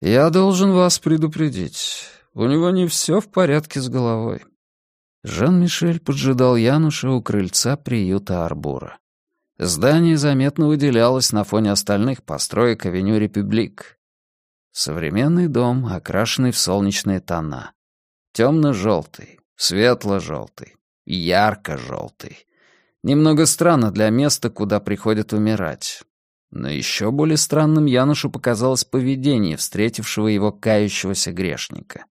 «Я должен вас предупредить. У него не все в порядке с головой». Жан-Мишель поджидал Януша у крыльца приюта Арбура. Здание заметно выделялось на фоне остальных построек авеню Републик. Современный дом, окрашенный в солнечные тона. Темно-желтый, светло-желтый, ярко-желтый. Немного странно для места, куда приходят умирать. Но еще более странным Янушу показалось поведение встретившего его кающегося грешника.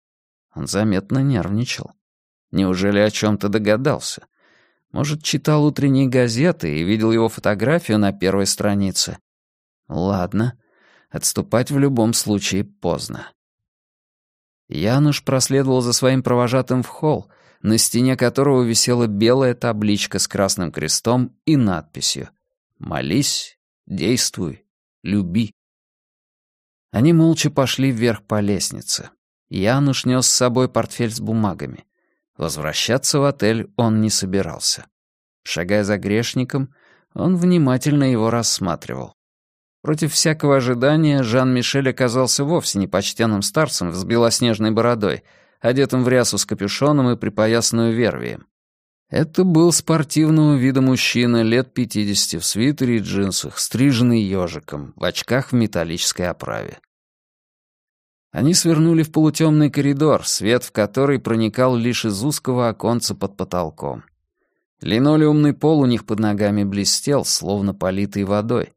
Он заметно нервничал. Неужели о чем-то догадался? Может, читал утренние газеты и видел его фотографию на первой странице? Ладно, отступать в любом случае поздно. Януш проследовал за своим провожатым в холл, на стене которого висела белая табличка с красным крестом и надписью «Молись, действуй, люби». Они молча пошли вверх по лестнице. Януш нес с собой портфель с бумагами. Возвращаться в отель он не собирался. Шагая за грешником, он внимательно его рассматривал. Против всякого ожидания Жан-Мишель оказался вовсе не почтенным старцем с белоснежной бородой, одетым в рясу с капюшоном и припоясанную вервием. Это был спортивного вида мужчина лет пятидесяти в свитере и джинсах, стриженный ежиком, в очках в металлической оправе. Они свернули в полутемный коридор, свет в который проникал лишь из узкого оконца под потолком. Линолеумный пол у них под ногами блестел, словно политый водой.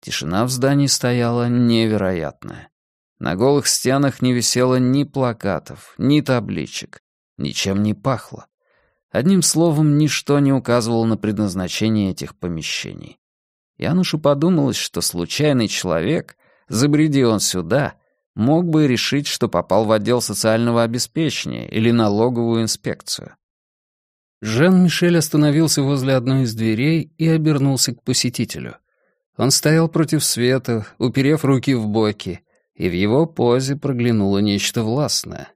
Тишина в здании стояла невероятная. На голых стенах не висело ни плакатов, ни табличек. Ничем не пахло. Одним словом, ничто не указывало на предназначение этих помещений. Янушу подумалось, что случайный человек, забреди он сюда, мог бы решить, что попал в отдел социального обеспечения или налоговую инспекцию. Жан-Мишель остановился возле одной из дверей и обернулся к посетителю. Он стоял против света, уперев руки в боки, и в его позе проглянуло нечто властное,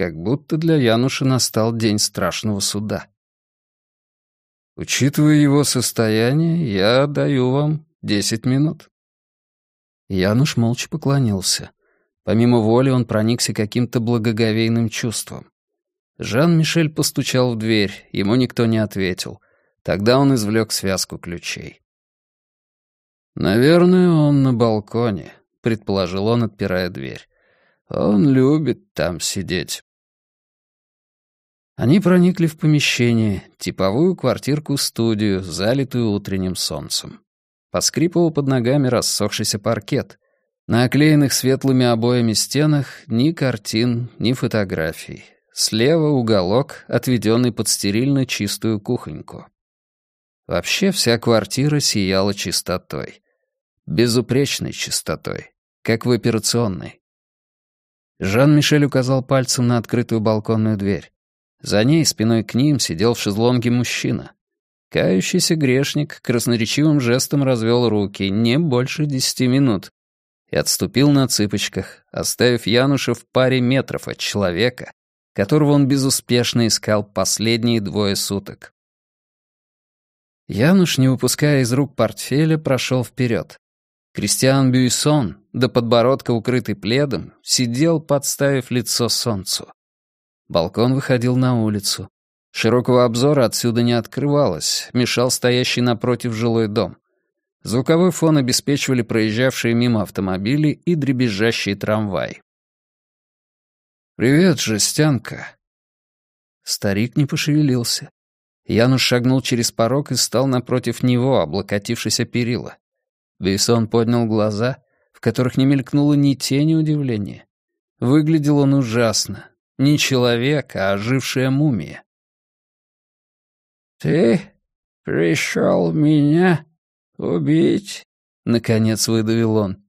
как будто для Януша настал день страшного суда. «Учитывая его состояние, я даю вам десять минут». Януш молча поклонился. Помимо воли он проникся каким-то благоговейным чувством. Жан-Мишель постучал в дверь, ему никто не ответил. Тогда он извлек связку ключей. «Наверное, он на балконе», — предположил он, отпирая дверь. «Он любит там сидеть». Они проникли в помещение, типовую квартирку-студию, залитую утренним солнцем. Поскрипывал под ногами рассохшийся паркет. На оклеенных светлыми обоями стенах ни картин, ни фотографий. Слева уголок, отведенный под стерильно чистую кухоньку. Вообще вся квартира сияла чистотой. Безупречной чистотой, как в операционной. Жан-Мишель указал пальцем на открытую балконную дверь. За ней, спиной к ним, сидел в шезлонге мужчина. Кающийся грешник красноречивым жестом развел руки не больше десяти минут, и отступил на цыпочках, оставив Януша в паре метров от человека, которого он безуспешно искал последние двое суток. Януш, не выпуская из рук портфеля, прошел вперед. Кристиан Бюйсон, до подбородка укрытый пледом, сидел, подставив лицо солнцу. Балкон выходил на улицу. Широкого обзора отсюда не открывалось, мешал стоящий напротив жилой дом. Звуковой фон обеспечивали проезжавшие мимо автомобили и дребезжащие трамваи. «Привет, жестянка!» Старик не пошевелился. Януш шагнул через порог и стал напротив него, облокотившись о перила. Бейсон поднял глаза, в которых не мелькнуло ни тени удивления. Выглядел он ужасно. Не человек, а ожившая мумия. «Ты пришел меня «Убить?» — наконец выдавил он.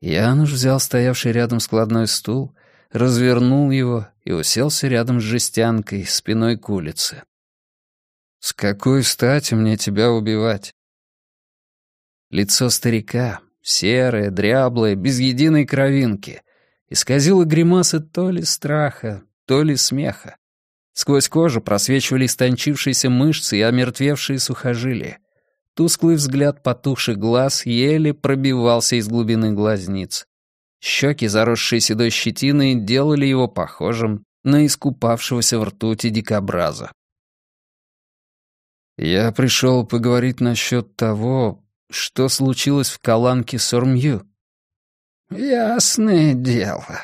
Януш взял стоявший рядом складной стул, развернул его и уселся рядом с жестянкой, спиной к улице. «С какой стати мне тебя убивать?» Лицо старика, серое, дряблое, без единой кровинки, исказило гримасы то ли страха, то ли смеха. Сквозь кожу просвечивали истончившиеся мышцы и омертвевшие сухожилия. Тусклый взгляд потухших глаз еле пробивался из глубины глазниц. Щеки, заросшие седой щетиной, делали его похожим на искупавшегося в ртути дикобраза. «Я пришел поговорить насчет того, что случилось в Каланке Сормью». «Ясное дело».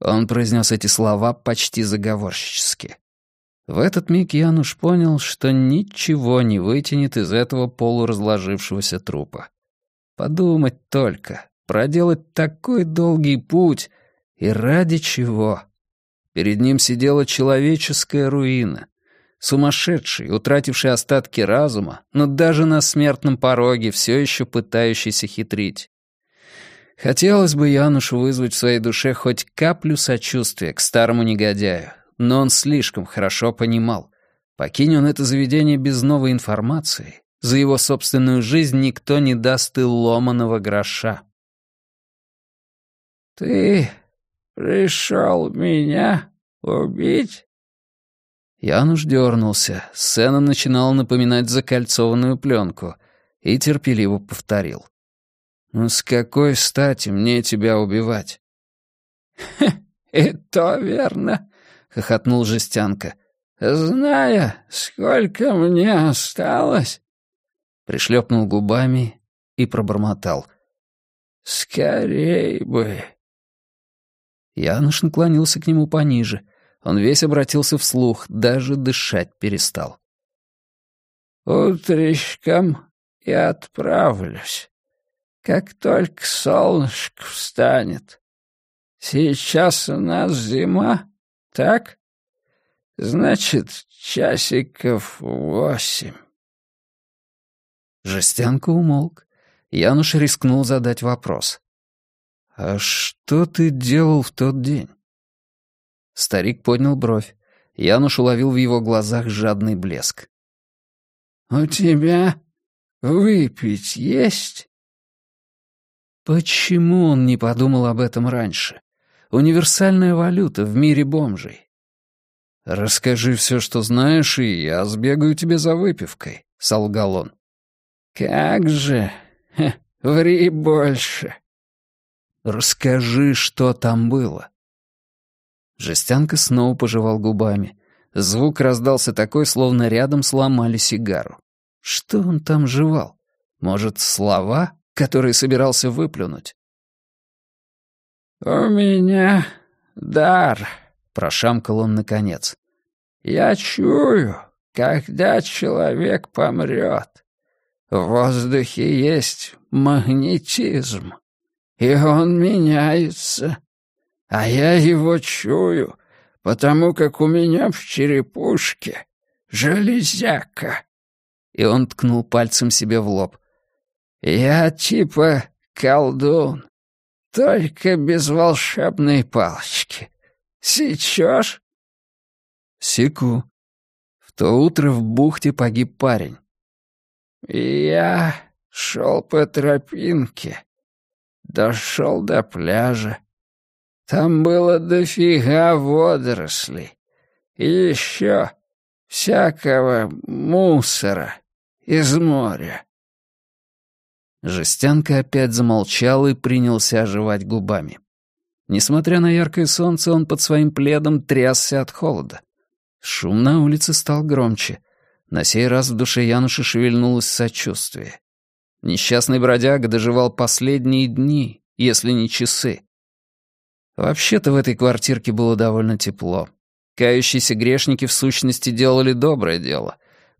Он произнес эти слова почти заговорщически. В этот миг Януш понял, что ничего не вытянет из этого полуразложившегося трупа. Подумать только, проделать такой долгий путь, и ради чего? Перед ним сидела человеческая руина. Сумасшедший, утративший остатки разума, но даже на смертном пороге все еще пытающийся хитрить. Хотелось бы Янушу вызвать в своей душе хоть каплю сочувствия к старому негодяю, но он слишком хорошо понимал. Покинь он это заведение без новой информации, за его собственную жизнь никто не даст и ломаного гроша. «Ты пришел меня убить?» Януш дернулся. Сцена начинала напоминать закольцованную пленку и терпеливо повторил. «Ну с какой стати мне тебя убивать?» «И то верно», — хохотнул Жестянка. «Зная, сколько мне осталось...» Пришлепнул губами и пробормотал. «Скорей бы!» Януш наклонился к нему пониже. Он весь обратился вслух, даже дышать перестал. «Утречком я отправлюсь, как только солнышко встанет. Сейчас у нас зима, так? Значит, часиков восемь». Жестянка умолк. Януш рискнул задать вопрос. «А что ты делал в тот день?» Старик поднял бровь. Януш уловил в его глазах жадный блеск. «У тебя выпить есть?» Почему он не подумал об этом раньше? Универсальная валюта в мире бомжей. «Расскажи все, что знаешь, и я сбегаю тебе за выпивкой», — солгал он. «Как же! Ха, ври больше!» «Расскажи, что там было». Жестянка снова пожевал губами. Звук раздался такой, словно рядом сломали сигару. Что он там жевал? Может, слова, которые собирался выплюнуть? «У меня дар», — прошамкал он наконец. «Я чую, когда человек помрет. В воздухе есть магнетизм и он меняется. А я его чую, потому как у меня в черепушке железяка». И он ткнул пальцем себе в лоб. «Я типа колдун, только без волшебной палочки. Сечешь?» «Секу. В то утро в бухте погиб парень». «Я шел по тропинке, Дошел до пляжа. Там было дофига водорослей. И еще всякого мусора из моря. Жестянка опять замолчал и принялся оживать губами. Несмотря на яркое солнце, он под своим пледом трясся от холода. Шум на улице стал громче. На сей раз в душе Януша шевельнулось сочувствие. Несчастный бродяга доживал последние дни, если не часы. Вообще-то в этой квартирке было довольно тепло. Кающиеся грешники в сущности делали доброе дело,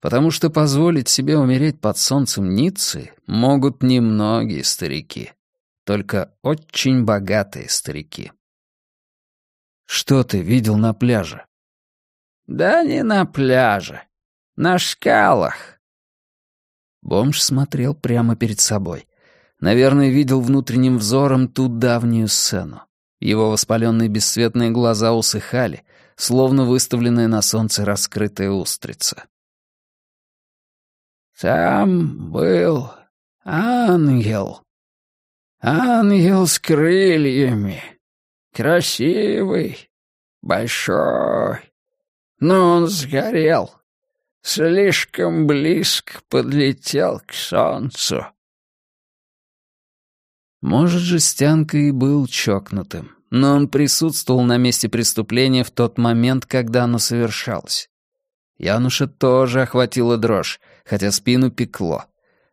потому что позволить себе умереть под солнцем Ниццы могут немногие старики, только очень богатые старики. «Что ты видел на пляже?» «Да не на пляже, на шкалах», Бомж смотрел прямо перед собой. Наверное, видел внутренним взором ту давнюю сцену. Его воспаленные бесцветные глаза усыхали, словно выставленная на солнце раскрытая устрица. «Там был ангел. Ангел с крыльями. Красивый, большой. Но он сгорел слишком близко подлетел к солнцу. Может, жестянка и был чокнутым, но он присутствовал на месте преступления в тот момент, когда оно совершалось. Януша тоже охватила дрожь, хотя спину пекло.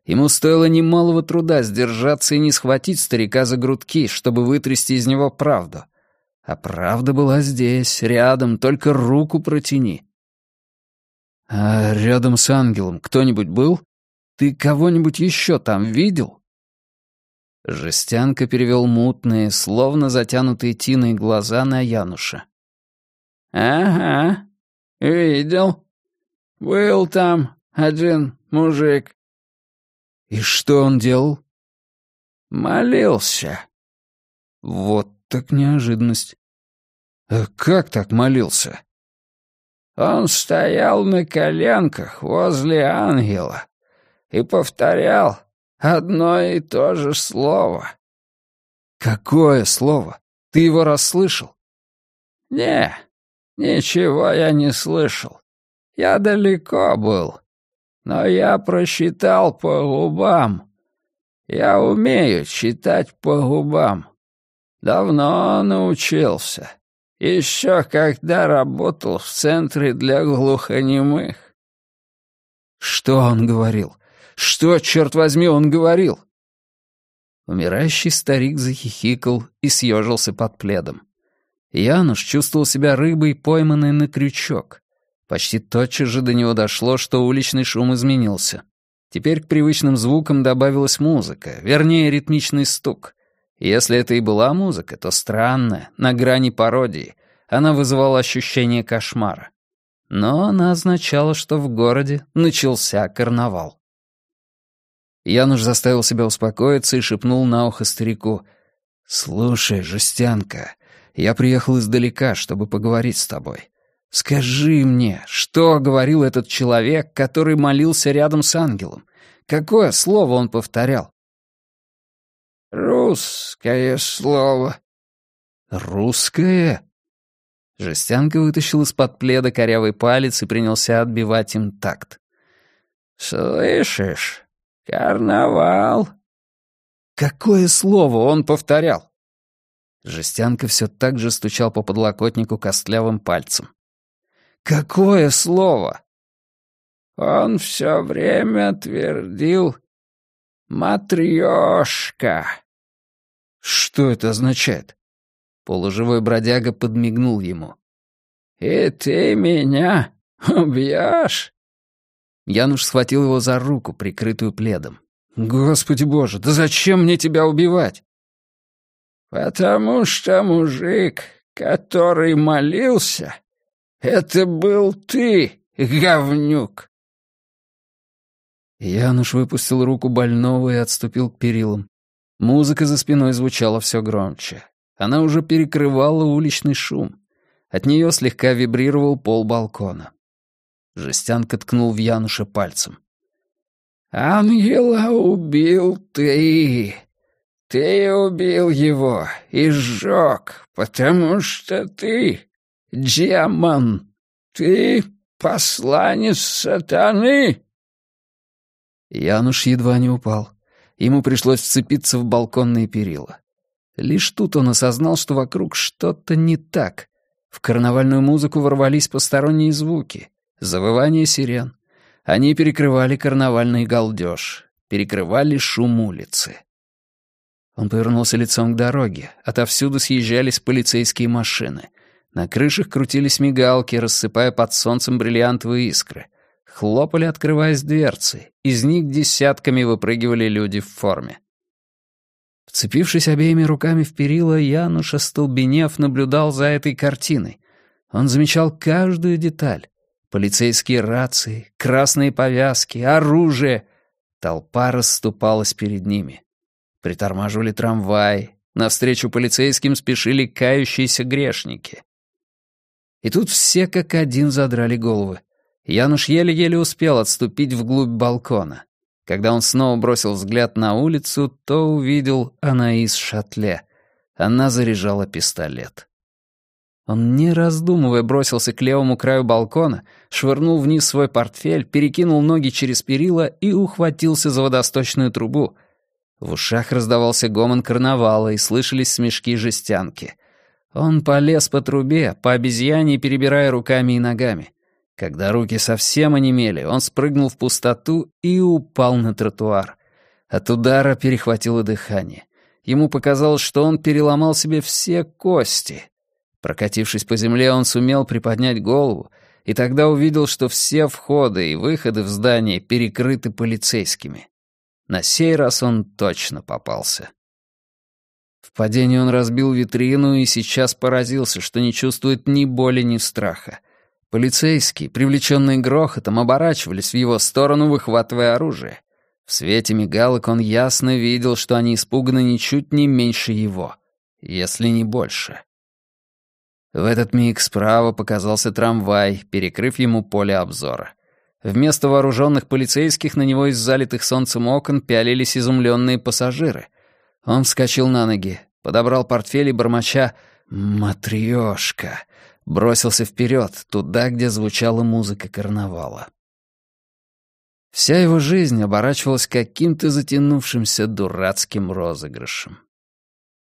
Ему стоило немалого труда сдержаться и не схватить старика за грудки, чтобы вытрясти из него правду. А правда была здесь, рядом, только руку протяни. «А рядом с ангелом кто-нибудь был? Ты кого-нибудь еще там видел?» Жестянка перевел мутные, словно затянутые тиной глаза на Януша. «Ага, видел. Был там один мужик». «И что он делал?» «Молился». «Вот так неожиданность». «А как так молился?» Он стоял на коленках возле ангела и повторял одно и то же слово. «Какое слово? Ты его расслышал?» «Не, ничего я не слышал. Я далеко был, но я просчитал по губам. Я умею читать по губам. Давно научился. Еще когда работал в центре для глухонемых. Что он говорил? Что, черт возьми, он говорил? Умирающий старик захихикал и съежился под пледом. Януш чувствовал себя рыбой, пойманной на крючок. Почти тотчас же до него дошло, что уличный шум изменился. Теперь к привычным звукам добавилась музыка, вернее, ритмичный стук. Если это и была музыка, то странная, на грани пародии. Она вызывала ощущение кошмара. Но она означала, что в городе начался карнавал. Януш заставил себя успокоиться и шепнул на ухо старику. «Слушай, жестянка, я приехал издалека, чтобы поговорить с тобой. Скажи мне, что говорил этот человек, который молился рядом с ангелом? Какое слово он повторял? «Русское слово». «Русское?» Жестянка вытащил из-под пледа корявый палец и принялся отбивать им такт. «Слышишь? Карнавал». Какое слово он повторял? Жестянка все так же стучал по подлокотнику костлявым пальцем. «Какое слово?» Он все время твердил «Матрёшка». Что это означает? Полуживой бродяга подмигнул ему. «И ты меня убьешь?» Януш схватил его за руку, прикрытую пледом. «Господи боже, да зачем мне тебя убивать?» «Потому что мужик, который молился, это был ты, говнюк!» Януш выпустил руку больного и отступил к перилам. Музыка за спиной звучала все громче. Она уже перекрывала уличный шум. От нее слегка вибрировал пол балкона. Жестянка ткнул в Януша пальцем. «Ангела убил ты. Ты убил его и сжег, потому что ты демон. Ты посланец сатаны». Януш едва не упал. Ему пришлось вцепиться в балконные перила. Лишь тут он осознал, что вокруг что-то не так. В карнавальную музыку ворвались посторонние звуки. Завывание сирен. Они перекрывали карнавальный галдеж, перекрывали шум улицы. Он повернулся лицом к дороге. Отовсюду съезжались полицейские машины. На крышах крутились мигалки, рассыпая под солнцем бриллиантовые искры. Хлопали, открываясь дверцы. Из них десятками выпрыгивали люди в форме. Вцепившись обеими руками в перила, Януш, остолбенев, наблюдал за этой картиной. Он замечал каждую деталь. Полицейские рации, красные повязки, оружие. Толпа расступалась перед ними. Притормаживали трамваи. Навстречу полицейским спешили кающиеся грешники. И тут все как один задрали головы. Януш еле-еле успел отступить вглубь балкона. Когда он снова бросил взгляд на улицу, то увидел Анаис Шатле. Она заряжала пистолет. Он, не раздумывая, бросился к левому краю балкона, швырнул вниз свой портфель, перекинул ноги через перила и ухватился за водосточную трубу. В ушах раздавался гомон карнавала и слышались смешки жестянки. Он полез по трубе, по обезьяне, перебирая руками и ногами. Когда руки совсем онемели, он спрыгнул в пустоту и упал на тротуар. От удара перехватило дыхание. Ему показалось, что он переломал себе все кости. Прокатившись по земле, он сумел приподнять голову, и тогда увидел, что все входы и выходы в здание перекрыты полицейскими. На сей раз он точно попался. В падении он разбил витрину и сейчас поразился, что не чувствует ни боли, ни страха. Полицейские, привлеченные грохотом, оборачивались в его сторону, выхватывая оружие. В свете мигалок он ясно видел, что они испуганы ничуть не меньше его, если не больше. В этот миг справа показался трамвай, перекрыв ему поле обзора. Вместо вооруженных полицейских на него из залитых солнцем окон пялились изумленные пассажиры. Он вскочил на ноги, подобрал портфель и бормоча «Матрёшка!» бросился вперед, туда, где звучала музыка карнавала. Вся его жизнь оборачивалась каким-то затянувшимся дурацким розыгрышем.